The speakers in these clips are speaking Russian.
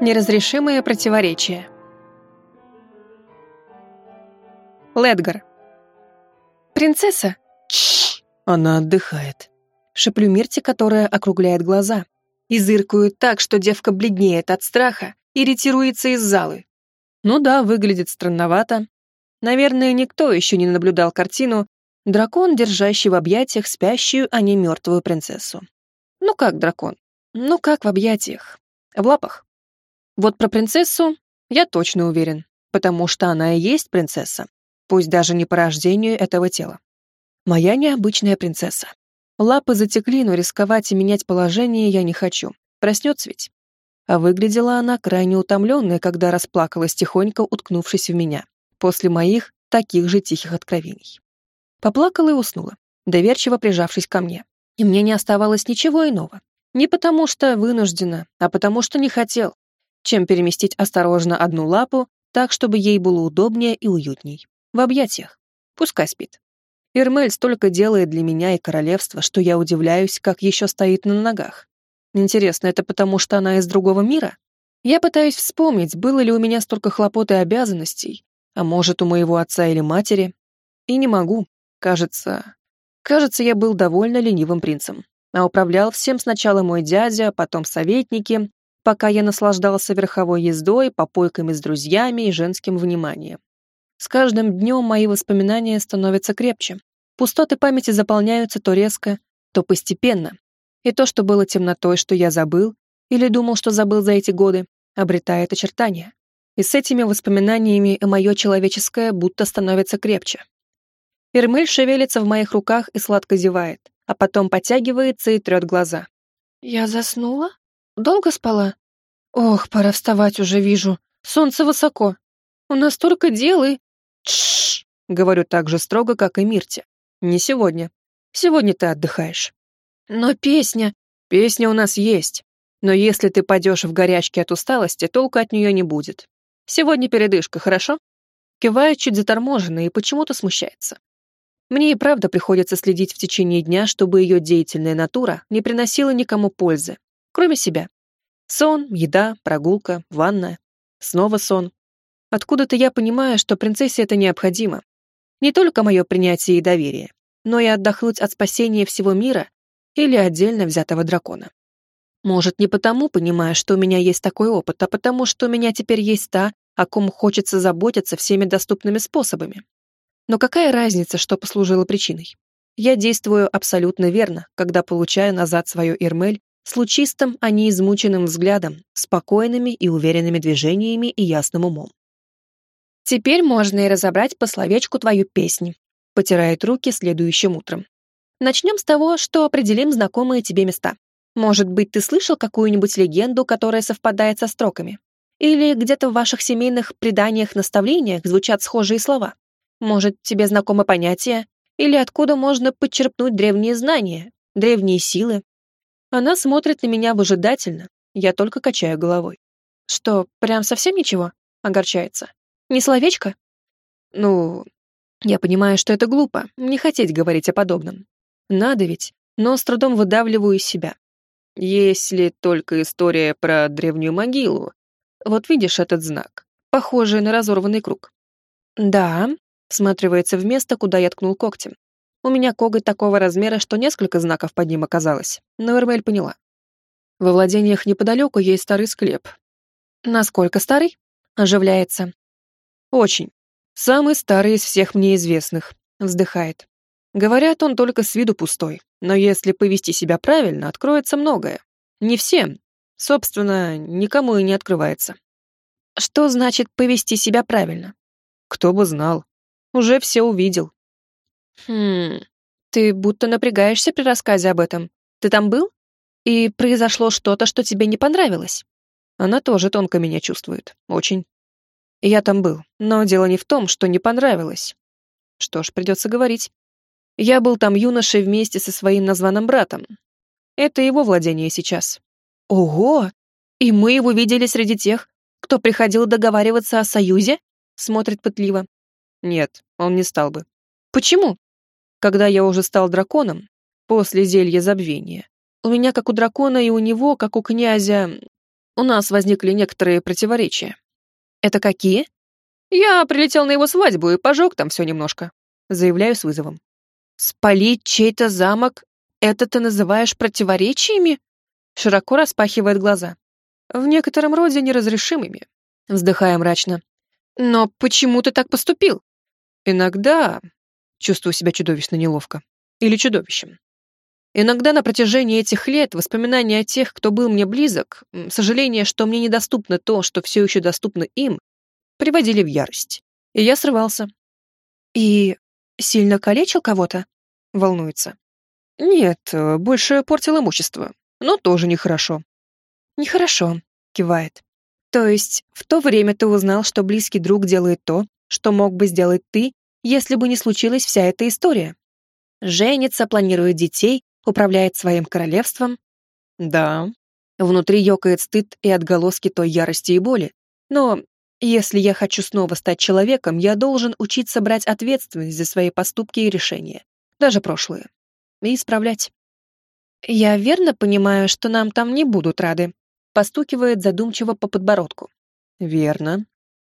Неразрешимые противоречия. Ледгар. «Принцесса!» Чш! Она отдыхает. Шеплю Мирте, которая округляет глаза. И зыркаю так, что девка бледнеет от страха и ретируется из залы. Ну да, выглядит странновато. Наверное, никто еще не наблюдал картину «Дракон, держащий в объятиях спящую, а не мертвую принцессу». Ну как дракон? Ну как в объятиях? В лапах? Вот про принцессу я точно уверен, потому что она и есть принцесса, пусть даже не по рождению этого тела. Моя необычная принцесса. Лапы затекли, но рисковать и менять положение я не хочу. Проснется ведь. А выглядела она крайне утомленной, когда расплакалась тихонько, уткнувшись в меня, после моих таких же тихих откровений. Поплакала и уснула, доверчиво прижавшись ко мне. И мне не оставалось ничего иного. Не потому что вынуждена, а потому что не хотел чем переместить осторожно одну лапу так, чтобы ей было удобнее и уютней. В объятиях. Пускай спит. Ирмель столько делает для меня и королевства, что я удивляюсь, как еще стоит на ногах. Интересно, это потому, что она из другого мира? Я пытаюсь вспомнить, было ли у меня столько хлопот и обязанностей, а может, у моего отца или матери. И не могу. Кажется... Кажется, я был довольно ленивым принцем. А управлял всем сначала мой дядя, потом советники, пока я наслаждался верховой ездой, попойками с друзьями и женским вниманием. С каждым днем мои воспоминания становятся крепче. Пустоты памяти заполняются то резко, то постепенно. И то, что было темнотой, что я забыл, или думал, что забыл за эти годы, обретает очертания. И с этими воспоминаниями мое человеческое будто становится крепче. Ирмель шевелится в моих руках и сладко зевает, а потом потягивается и трет глаза. «Я заснула?» Долго спала? Ох, пора вставать уже, вижу. Солнце высоко. У нас только дел и... Тш! Говорю так же строго, как и Мирте. Не сегодня. Сегодня ты отдыхаешь. Но песня... Песня у нас есть. Но если ты пойдешь в горячке от усталости, толку от нее не будет. Сегодня передышка, хорошо? Кивает чуть заторможенно и почему-то смущается. Мне и правда приходится следить в течение дня, чтобы ее деятельная натура не приносила никому пользы, кроме себя. Сон, еда, прогулка, ванная. Снова сон. Откуда-то я понимаю, что принцессе это необходимо. Не только мое принятие и доверие, но и отдохнуть от спасения всего мира или отдельно взятого дракона. Может, не потому понимаю, что у меня есть такой опыт, а потому, что у меня теперь есть та, о ком хочется заботиться всеми доступными способами. Но какая разница, что послужило причиной? Я действую абсолютно верно, когда получаю назад свою Ирмель с лучистым, а не измученным взглядом, спокойными и уверенными движениями и ясным умом. «Теперь можно и разобрать по словечку твою песню», потирает руки следующим утром. «Начнем с того, что определим знакомые тебе места. Может быть, ты слышал какую-нибудь легенду, которая совпадает со строками? Или где-то в ваших семейных преданиях-наставлениях звучат схожие слова? Может, тебе знакомы понятия? Или откуда можно подчерпнуть древние знания, древние силы, она смотрит на меня выжидательно, я только качаю головой. Что, прям совсем ничего? Огорчается. Не словечко? Ну, я понимаю, что это глупо, не хотеть говорить о подобном. Надо ведь, но с трудом выдавливаю из себя. Если только история про древнюю могилу. Вот видишь этот знак, похожий на разорванный круг. Да, всматривается в место, куда я ткнул когтем. У меня коготь такого размера, что несколько знаков под ним оказалось, но Эрмель поняла. Во владениях неподалеку есть старый склеп. Насколько старый? Оживляется. Очень. Самый старый из всех мне известных. Вздыхает. Говорят, он только с виду пустой, но если повести себя правильно, откроется многое. Не всем. Собственно, никому и не открывается. Что значит повести себя правильно? Кто бы знал. Уже все увидел. Хм, ты будто напрягаешься при рассказе об этом. Ты там был? И произошло что-то, что тебе не понравилось? Она тоже тонко меня чувствует. Очень. Я там был, но дело не в том, что не понравилось. Что ж, придется говорить. Я был там юношей вместе со своим названным братом. Это его владение сейчас. Ого! И мы его видели среди тех, кто приходил договариваться о союзе? Смотрит пытливо. Нет, он не стал бы. Почему? Когда я уже стал драконом, после зелья забвения, у меня, как у дракона, и у него, как у князя... у нас возникли некоторые противоречия. Это какие? Я прилетел на его свадьбу и пожег там все немножко. Заявляю с вызовом. Спалить чей-то замок — это ты называешь противоречиями? Широко распахивает глаза. В некотором роде неразрешимыми. Вздыхая мрачно. Но почему ты так поступил? Иногда чувствую себя чудовищно неловко. Или чудовищем. Иногда на протяжении этих лет воспоминания о тех, кто был мне близок, сожаление, что мне недоступно то, что все еще доступно им, приводили в ярость. И я срывался. И сильно калечил кого-то? Волнуется. Нет, э, больше портил имущество. Но тоже нехорошо. Нехорошо, кивает. То есть в то время ты узнал, что близкий друг делает то, что мог бы сделать ты, если бы не случилась вся эта история. Женится, планирует детей, управляет своим королевством. Да. Внутри ёкает стыд и отголоски той ярости и боли. Но если я хочу снова стать человеком, я должен учиться брать ответственность за свои поступки и решения, даже прошлые, и исправлять. Я верно понимаю, что нам там не будут рады? Постукивает задумчиво по подбородку. Верно.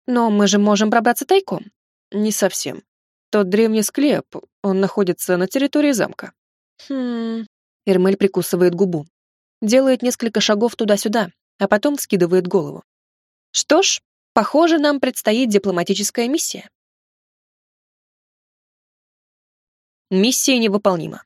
Но мы же можем пробраться тайком. Не совсем. Тот древний склеп, он находится на территории замка. Хм... Эрмель прикусывает губу. Делает несколько шагов туда-сюда, а потом скидывает голову. Что ж, похоже, нам предстоит дипломатическая миссия. Миссия невыполнима.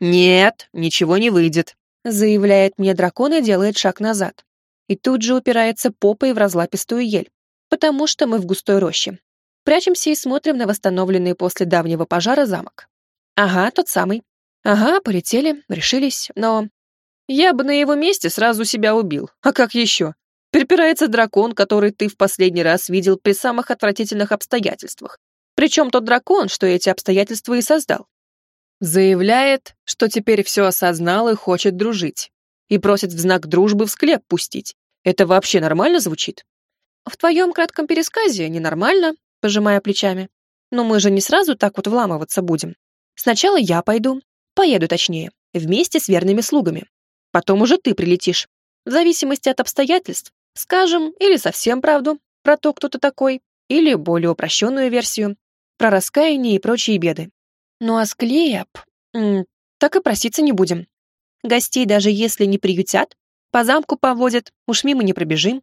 «Нет, ничего не выйдет», — заявляет мне дракон и делает шаг назад. И тут же упирается попой в разлапистую ель, потому что мы в густой роще. Прячемся и смотрим на восстановленный после давнего пожара замок. Ага, тот самый. Ага, полетели, решились, но... Я бы на его месте сразу себя убил. А как еще? Припирается дракон, который ты в последний раз видел при самых отвратительных обстоятельствах. Причем тот дракон, что эти обстоятельства и создал. Заявляет, что теперь все осознал и хочет дружить. И просит в знак дружбы в склеп пустить. Это вообще нормально звучит? В твоем кратком пересказе ненормально, пожимая плечами. Но мы же не сразу так вот вламываться будем. Сначала я пойду, поеду точнее, вместе с верными слугами. Потом уже ты прилетишь. В зависимости от обстоятельств, скажем, или совсем правду про то, кто ты такой, или более упрощенную версию, про раскаяние и прочие беды. Ну а склеп... Так и проситься не будем. Гостей даже если не приютят, по замку поводят, уж мимо не пробежим.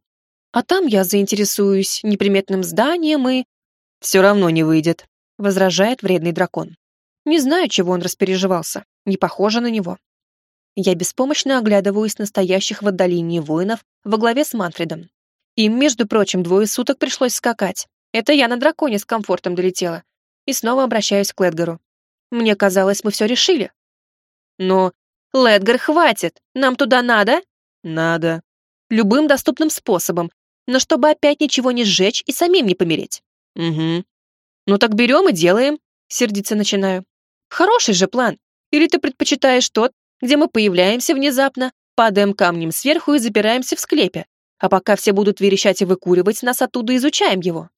А там я заинтересуюсь неприметным зданием и... Все равно не выйдет, возражает вредный дракон. Не знаю, чего он распереживался, не похоже на него. Я беспомощно оглядываюсь настоящих в отдалении воинов во главе с Манфредом. Им, между прочим, двое суток пришлось скакать. Это я на драконе с комфортом долетела. И снова обращаюсь к Ледгару. Мне казалось, мы все решили. Но... Ледгар, хватит! Нам туда надо? Надо. Любым доступным способом. Но чтобы опять ничего не сжечь и самим не помереть. Угу. Ну так берем и делаем. Сердиться начинаю. Хороший же план. Или ты предпочитаешь тот, где мы появляемся внезапно, падаем камнем сверху и запираемся в склепе, а пока все будут верещать и выкуривать, нас оттуда изучаем его.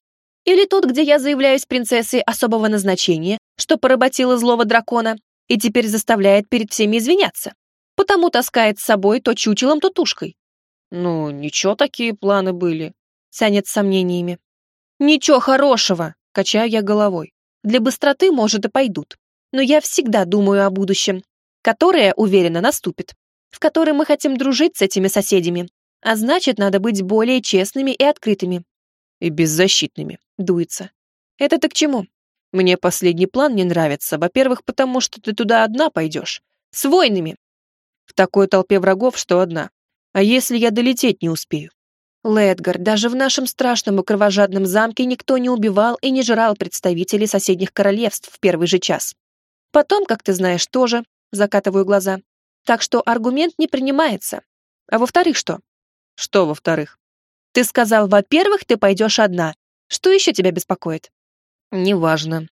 Или тот, где я заявляюсь принцессой особого назначения, что поработила злого дракона, и теперь заставляет перед всеми извиняться. Потому таскает с собой то чучелом, то тушкой. Ну, ничего такие планы были. Тянет с сомнениями. Ничего хорошего, качаю я головой. Для быстроты, может, и пойдут. Но я всегда думаю о будущем, которое, уверенно, наступит, в котором мы хотим дружить с этими соседями. А значит, надо быть более честными и открытыми. И беззащитными дуется. Это ты к чему? Мне последний план не нравится, во-первых, потому что ты туда одна пойдешь. С войнами. В такой толпе врагов, что одна. А если я долететь не успею? Ледгар, даже в нашем страшном и кровожадном замке никто не убивал и не жрал представителей соседних королевств в первый же час. Потом, как ты знаешь, тоже, закатываю глаза. Так что аргумент не принимается. А во-вторых, что? Что во-вторых? Ты сказал, во-первых, ты пойдешь одна, что еще тебя беспокоит? Неважно.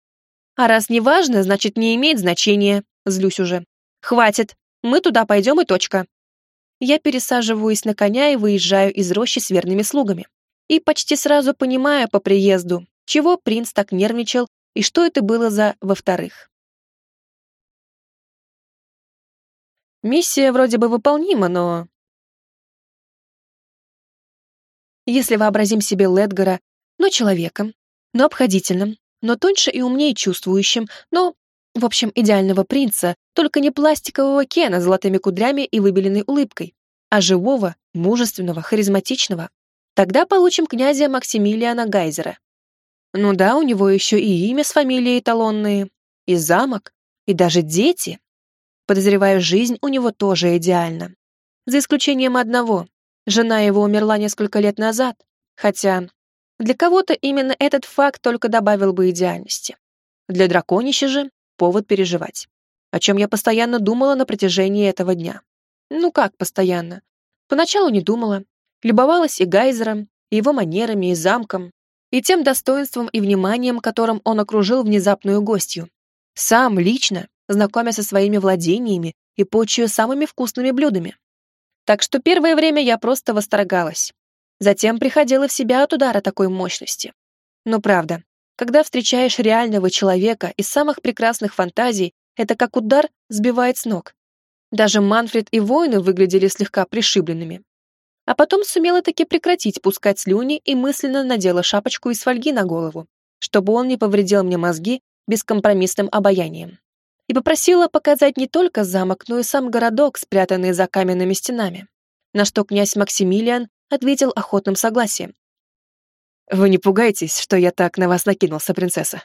А раз неважно, значит, не имеет значения. Злюсь уже. Хватит. Мы туда пойдем и точка. Я пересаживаюсь на коня и выезжаю из рощи с верными слугами. И почти сразу понимаю по приезду, чего принц так нервничал и что это было за «во-вторых». Миссия вроде бы выполнима, но... Если вообразим себе Ледгара, но человеком, но обходительным, но тоньше и умнее чувствующим, но, в общем, идеального принца, только не пластикового Кена с золотыми кудрями и выбеленной улыбкой, а живого, мужественного, харизматичного, тогда получим князя Максимилиана Гайзера. Ну да, у него еще и имя с фамилией эталонные, и замок, и даже дети. Подозреваю, жизнь у него тоже идеальна. За исключением одного. Жена его умерла несколько лет назад, хотя для кого-то именно этот факт только добавил бы идеальности. Для драконища же повод переживать, о чем я постоянно думала на протяжении этого дня. Ну как постоянно? Поначалу не думала. Любовалась и Гайзером, и его манерами, и замком, и тем достоинством и вниманием, которым он окружил внезапную гостью. Сам, лично, знакомя со своими владениями и почуя самыми вкусными блюдами. Так что первое время я просто восторгалась. Затем приходила в себя от удара такой мощности. Но правда, когда встречаешь реального человека из самых прекрасных фантазий, это как удар сбивает с ног. Даже Манфред и воины выглядели слегка пришибленными. А потом сумела таки прекратить пускать слюни и мысленно надела шапочку из фольги на голову, чтобы он не повредил мне мозги бескомпромиссным обаянием. И попросила показать не только замок, но и сам городок, спрятанный за каменными стенами. На что князь Максимилиан ответил охотным согласием. «Вы не пугайтесь, что я так на вас накинулся, принцесса»,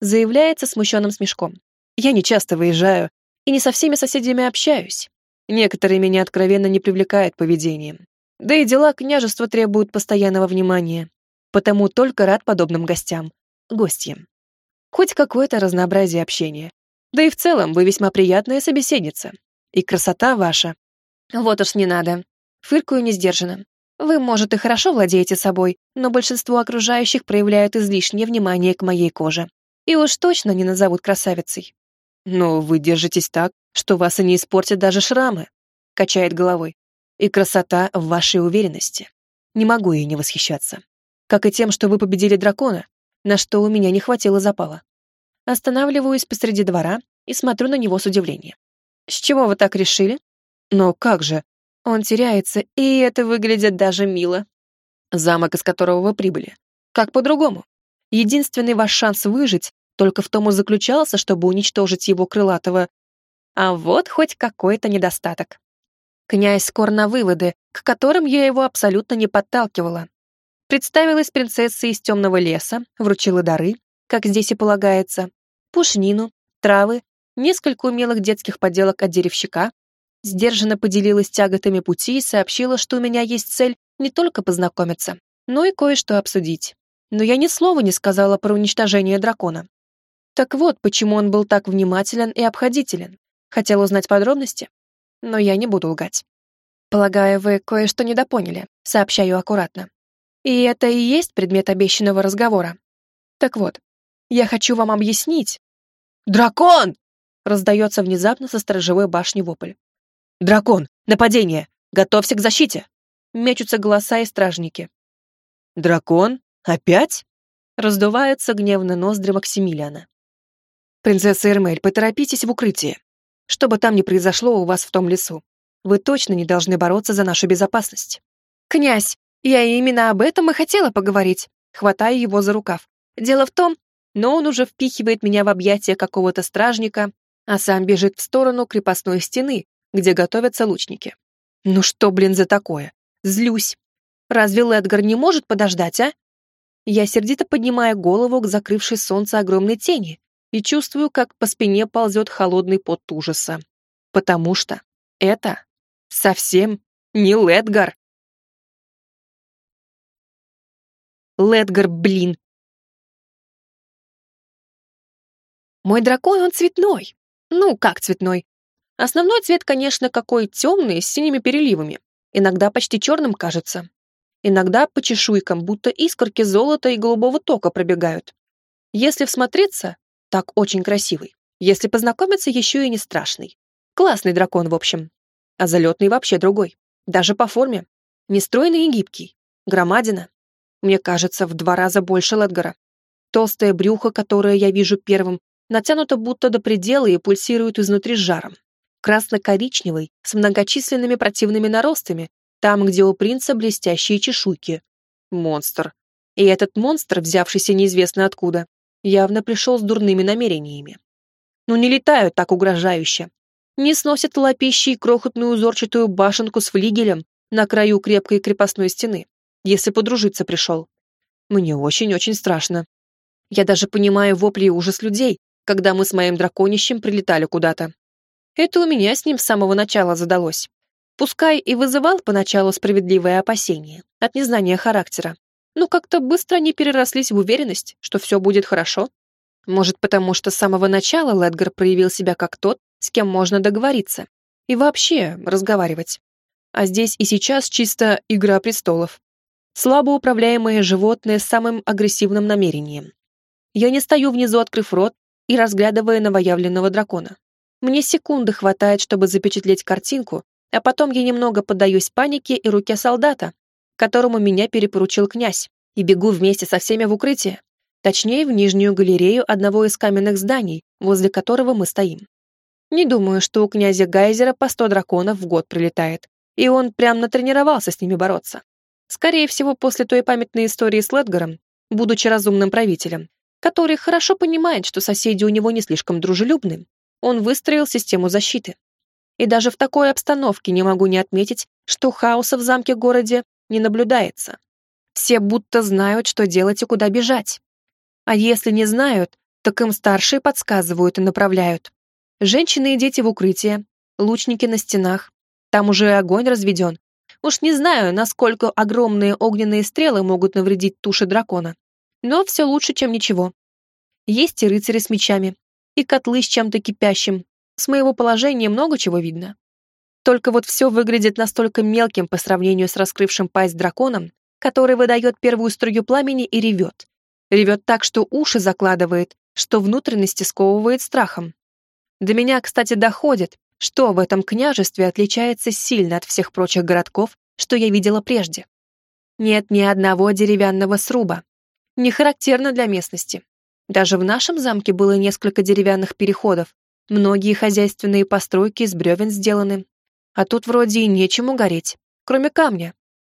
заявляется смущенным смешком. «Я не часто выезжаю и не со всеми соседями общаюсь. Некоторые меня откровенно не привлекают поведением. Да и дела княжества требуют постоянного внимания. Потому только рад подобным гостям, гостьям. Хоть какое-то разнообразие общения. Да и в целом вы весьма приятная собеседница. И красота ваша. Вот уж не надо. Фыркую несдержанно. Вы, может, и хорошо владеете собой, но большинство окружающих проявляют излишнее внимание к моей коже. И уж точно не назовут красавицей. Но вы держитесь так, что вас и не испортят даже шрамы, качает головой. И красота в вашей уверенности. Не могу ей не восхищаться. Как и тем, что вы победили дракона, на что у меня не хватило запала. Останавливаюсь посреди двора и смотрю на него с удивлением. С чего вы так решили? Но как же, он теряется, и это выглядит даже мило. Замок, из которого вы прибыли. Как по-другому? Единственный ваш шанс выжить только в том и заключался, чтобы уничтожить его крылатого. А вот хоть какой-то недостаток. Князь скор на выводы, к которым я его абсолютно не подталкивала. Представилась принцессой из темного леса, вручила дары, как здесь и полагается, пушнину, травы, несколько умелых детских поделок от деревщика, сдержанно поделилась тяготами пути и сообщила, что у меня есть цель не только познакомиться, но и кое-что обсудить. Но я ни слова не сказала про уничтожение дракона. Так вот, почему он был так внимателен и обходителен. Хотел узнать подробности? Но я не буду лгать. Полагаю, вы кое-что недопоняли, сообщаю аккуратно. И это и есть предмет обещанного разговора. Так вот, я хочу вам объяснить. «Дракон!» — раздается внезапно со сторожевой башни вопль. «Дракон! Нападение! Готовься к защите!» Мечутся голоса и стражники. «Дракон? Опять?» Раздуваются гневно ноздри Максимилиана. «Принцесса Эрмель, поторопитесь в укрытие. Что бы там ни произошло у вас в том лесу, вы точно не должны бороться за нашу безопасность». «Князь, я именно об этом и хотела поговорить», хватая его за рукав. «Дело в том, но он уже впихивает меня в объятия какого-то стражника, а сам бежит в сторону крепостной стены, где готовятся лучники. Ну что, блин, за такое? Злюсь. Разве Ледгар не может подождать, а? Я сердито поднимаю голову к закрывшей солнце огромной тени и чувствую, как по спине ползет холодный пот ужаса. Потому что это совсем не Ледгар. Ледгар, блин. Мой дракон, он цветной. Ну, как цветной? Основной цвет, конечно, какой темный, с синими переливами. Иногда почти черным кажется. Иногда по чешуйкам, будто искорки золота и голубого тока пробегают. Если всмотреться, так очень красивый. Если познакомиться, еще и не страшный. Классный дракон, в общем. А залетный вообще другой. Даже по форме. Нестройный и гибкий. Громадина. Мне кажется, в два раза больше Ледгара. Толстое брюхо, которое я вижу первым, натянуто будто до предела и пульсирует изнутри жаром. Красно-коричневый, с многочисленными противными наростами, там, где у принца блестящие чешуйки. Монстр. И этот монстр, взявшийся неизвестно откуда, явно пришел с дурными намерениями. Ну не летают так угрожающе. Не сносят лапищей крохотную узорчатую башенку с флигелем на краю крепкой крепостной стены, если подружиться пришел. Мне очень-очень страшно. Я даже понимаю вопли и ужас людей, когда мы с моим драконищем прилетали куда-то. Это у меня с ним с самого начала задалось. Пускай и вызывал поначалу справедливое опасение от незнания характера, но как-то быстро они перерослись в уверенность, что все будет хорошо. Может, потому что с самого начала Ледгар проявил себя как тот, с кем можно договориться. И вообще разговаривать. А здесь и сейчас чисто игра престолов. Слабо управляемое животное с самым агрессивным намерением. Я не стою внизу, открыв рот и разглядывая новоявленного дракона. Мне секунды хватает, чтобы запечатлеть картинку, а потом я немного поддаюсь панике и руке солдата, которому меня перепоручил князь, и бегу вместе со всеми в укрытие. Точнее, в нижнюю галерею одного из каменных зданий, возле которого мы стоим. Не думаю, что у князя Гайзера по сто драконов в год прилетает, и он прям натренировался с ними бороться. Скорее всего, после той памятной истории с Ледгаром, будучи разумным правителем, который хорошо понимает, что соседи у него не слишком дружелюбны, он выстроил систему защиты. И даже в такой обстановке не могу не отметить, что хаоса в замке-городе не наблюдается. Все будто знают, что делать и куда бежать. А если не знают, так им старшие подсказывают и направляют. Женщины и дети в укрытие, лучники на стенах. Там уже огонь разведен. Уж не знаю, насколько огромные огненные стрелы могут навредить туше дракона. Но все лучше, чем ничего. Есть и рыцари с мечами, и котлы с чем-то кипящим. С моего положения много чего видно. Только вот все выглядит настолько мелким по сравнению с раскрывшим пасть драконом, который выдает первую струю пламени и ревет. Ревет так, что уши закладывает, что внутренности сковывает страхом. До меня, кстати, доходит, что в этом княжестве отличается сильно от всех прочих городков, что я видела прежде. Нет ни одного деревянного сруба. Не характерно для местности. Даже в нашем замке было несколько деревянных переходов. Многие хозяйственные постройки из бревен сделаны, а тут вроде и нечему гореть, кроме камня,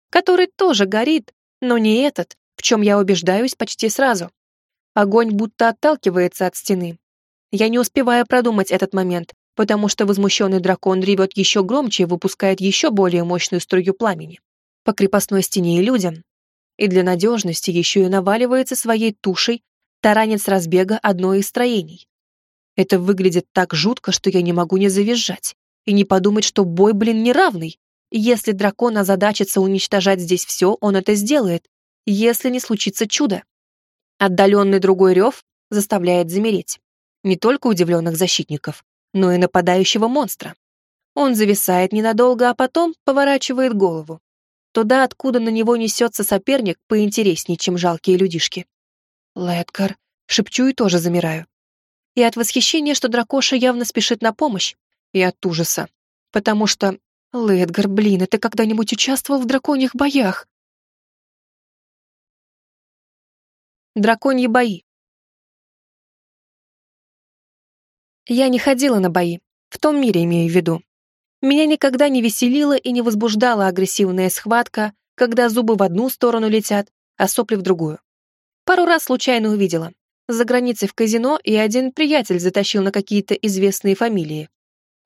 который тоже горит, но не этот, в чем я убеждаюсь почти сразу. Огонь будто отталкивается от стены. Я не успеваю продумать этот момент, потому что возмущенный дракон ревет еще громче и выпускает еще более мощную струю пламени. По крепостной стене и людям. И для надежности еще и наваливается своей тушей таранец разбега одно из строений. Это выглядит так жутко, что я не могу не завизжать и не подумать, что бой, блин, неравный. Если дракон озадачится уничтожать здесь все, он это сделает, если не случится чудо. Отдаленный другой рев заставляет замереть. Не только удивленных защитников, но и нападающего монстра. Он зависает ненадолго, а потом поворачивает голову. Туда, откуда на него несется соперник, поинтереснее, чем жалкие людишки. Лэдгар, шепчу и тоже замираю. И от восхищения, что дракоша явно спешит на помощь, и от ужаса. Потому что... Лэдгар, блин, ты когда-нибудь участвовал в драконьих боях? Драконьи бои. Я не ходила на бои, в том мире имею в виду. Меня никогда не веселила и не возбуждала агрессивная схватка, когда зубы в одну сторону летят, а сопли в другую. Пару раз случайно увидела. За границей в казино и один приятель затащил на какие-то известные фамилии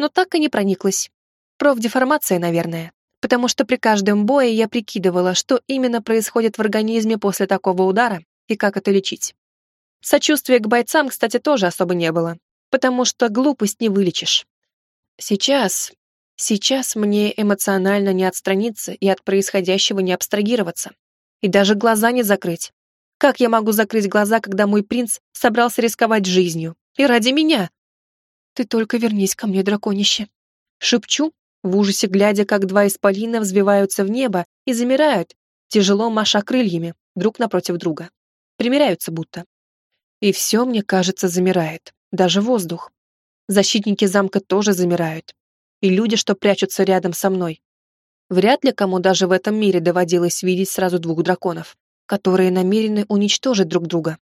но так и не прониклась. Профдеформация, наверное, потому что при каждом бое я прикидывала, что именно происходит в организме после такого удара и как это лечить. Сочувствия к бойцам, кстати, тоже особо не было, потому что глупость не вылечишь. Сейчас, сейчас мне эмоционально не отстраниться и от происходящего не абстрагироваться. И даже глаза не закрыть. Как я могу закрыть глаза, когда мой принц собрался рисковать жизнью? И ради меня? Ты только вернись ко мне, драконище. Шепчу, в ужасе глядя, как два исполина взбиваются в небо и замирают, тяжело маша крыльями, друг напротив друга. Примеряются будто. И все, мне кажется, замирает, даже воздух. Защитники замка тоже замирают. И люди, что прячутся рядом со мной. Вряд ли кому даже в этом мире доводилось видеть сразу двух драконов, которые намерены уничтожить друг друга.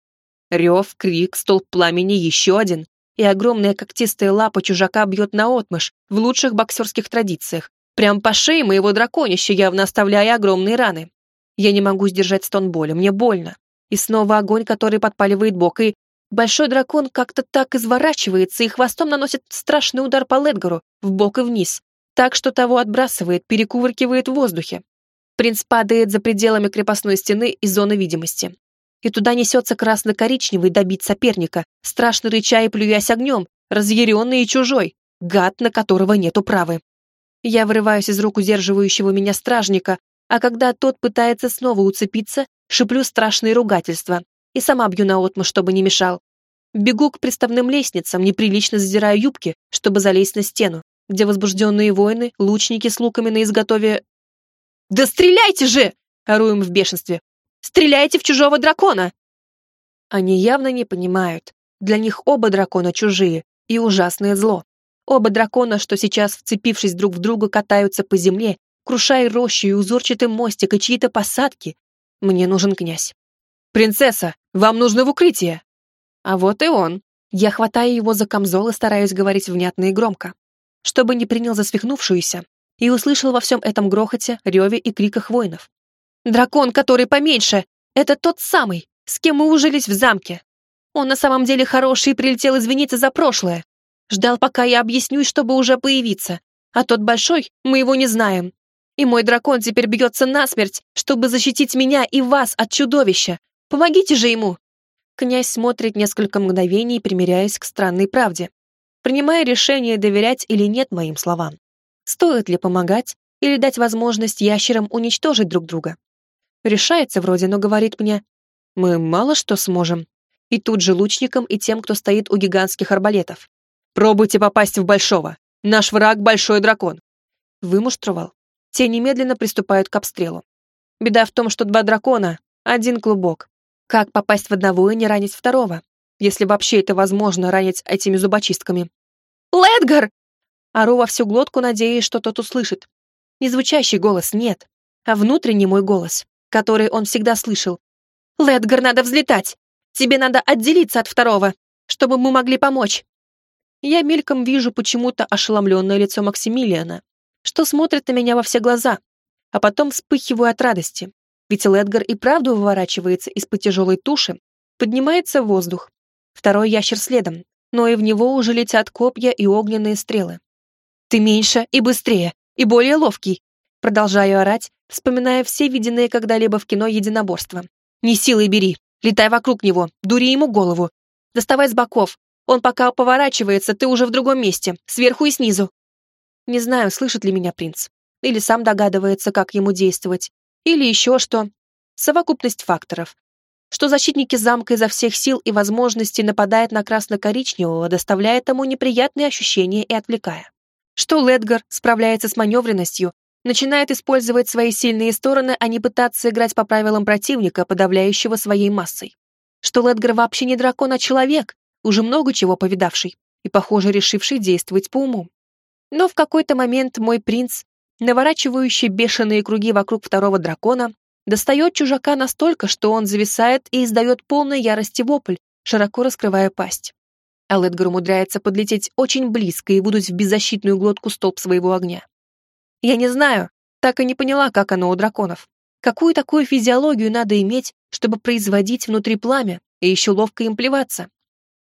Рев, крик, столб пламени, еще один, и огромная когтистая лапа чужака бьет наотмашь в лучших боксерских традициях, прям по шее моего драконища, явно оставляя огромные раны. Я не могу сдержать стон боли, мне больно. И снова огонь, который подпаливает бок, и большой дракон как-то так изворачивается и хвостом наносит страшный удар по Ледгару в бок и вниз, так что того отбрасывает, перекувыркивает в воздухе. Принц падает за пределами крепостной стены и зоны видимости. И туда несется красно-коричневый добить соперника, страшно рыча и плюясь огнем, разъяренный и чужой, гад, на которого нету правы. Я вырываюсь из рук удерживающего меня стражника, а когда тот пытается снова уцепиться, шиплю страшные ругательства и сама бью наотмашь, чтобы не мешал. Бегу к приставным лестницам, неприлично задираю юбки, чтобы залезть на стену, где возбужденные воины, лучники с луками на изготове... «Да стреляйте же!» — оруем в бешенстве. «Стреляйте в чужого дракона!» Они явно не понимают. Для них оба дракона чужие и ужасное зло. Оба дракона, что сейчас, вцепившись друг в друга, катаются по земле крушая рощу и узорчатый мостик и чьи-то посадки. Мне нужен князь. «Принцесса, вам нужно в укрытие!» А вот и он. Я хватаю его за камзол и стараюсь говорить внятно и громко, чтобы не принял за свихнувшуюся и услышал во всем этом грохоте, реве и криках воинов. «Дракон, который поменьше, это тот самый, с кем мы ужились в замке. Он на самом деле хороший и прилетел извиниться за прошлое. Ждал, пока я объяснюсь, чтобы уже появиться. А тот большой, мы его не знаем. И мой дракон теперь бьется насмерть, чтобы защитить меня и вас от чудовища. Помогите же ему!» Князь смотрит несколько мгновений, примиряясь к странной правде, принимая решение, доверять или нет моим словам. Стоит ли помогать или дать возможность ящерам уничтожить друг друга? Решается вроде, но говорит мне, мы мало что сможем. И тут же лучникам и тем, кто стоит у гигантских арбалетов. Пробуйте попасть в Большого. Наш враг — Большой Дракон. Вымуштровал. Те немедленно приступают к обстрелу. Беда в том, что два дракона — один клубок. Как попасть в одного и не ранить второго? Если вообще это возможно ранить этими зубочистками. «Ледгар!» Ору во всю глотку, надеясь, что тот услышит. Незвучащий голос нет, а внутренний мой голос, который он всегда слышал. «Ледгар, надо взлетать! Тебе надо отделиться от второго, чтобы мы могли помочь!» Я мельком вижу почему-то ошеломленное лицо Максимилиана, что смотрит на меня во все глаза, а потом вспыхиваю от радости, ведь Ледгар и правду выворачивается из-под тяжелой туши, поднимается в воздух. Второй ящер следом, но и в него уже летят копья и огненные стрелы. «Ты меньше и быстрее, и более ловкий!» Продолжаю орать, вспоминая все виденные когда-либо в кино единоборства. «Не силой бери, летай вокруг него, дури ему голову, доставай с боков, он пока поворачивается, ты уже в другом месте, сверху и снизу. Не знаю, слышит ли меня принц. Или сам догадывается, как ему действовать. Или еще что. Совокупность факторов. Что защитники замка изо всех сил и возможностей нападают на красно-коричневого, доставляя ему неприятные ощущения и отвлекая. Что Ледгар справляется с маневренностью, начинает использовать свои сильные стороны, а не пытаться играть по правилам противника, подавляющего своей массой. Что Ледгар вообще не дракон, а человек, уже много чего повидавший и, похоже, решивший действовать по уму. Но в какой-то момент мой принц, наворачивающий бешеные круги вокруг второго дракона, достает чужака настолько, что он зависает и издает полной ярости вопль, широко раскрывая пасть. А Ледгар умудряется подлететь очень близко и выдуть в беззащитную глотку столб своего огня. Я не знаю, так и не поняла, как оно у драконов. Какую такую физиологию надо иметь, чтобы производить внутри пламя и еще ловко им плеваться?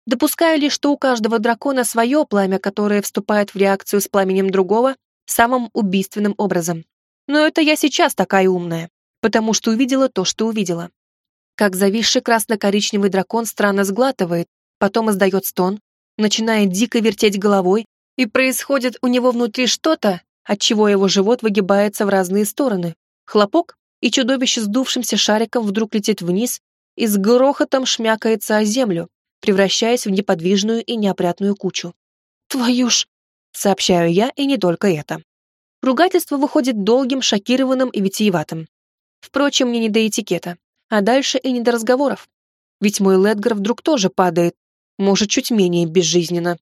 Допускаю лишь, что у каждого дракона свое пламя, которое вступает в реакцию с пламенем другого самым убийственным образом. Но это я сейчас такая умная, потому что увидела то, что увидела. Как зависший красно-коричневый дракон странно сглатывает, потом издает стон, начинает дико вертеть головой, и происходит у него внутри что-то, от чего его живот выгибается в разные стороны. Хлопок, и чудовище сдувшимся шариком вдруг летит вниз и с грохотом шмякается о землю, превращаясь в неподвижную и неопрятную кучу. «Твою ж!» — сообщаю я, и не только это. Ругательство выходит долгим, шокированным и витиеватым. Впрочем, мне не до этикета, а дальше и не до разговоров. Ведь мой Ледгар вдруг тоже падает, может, чуть менее безжизненно,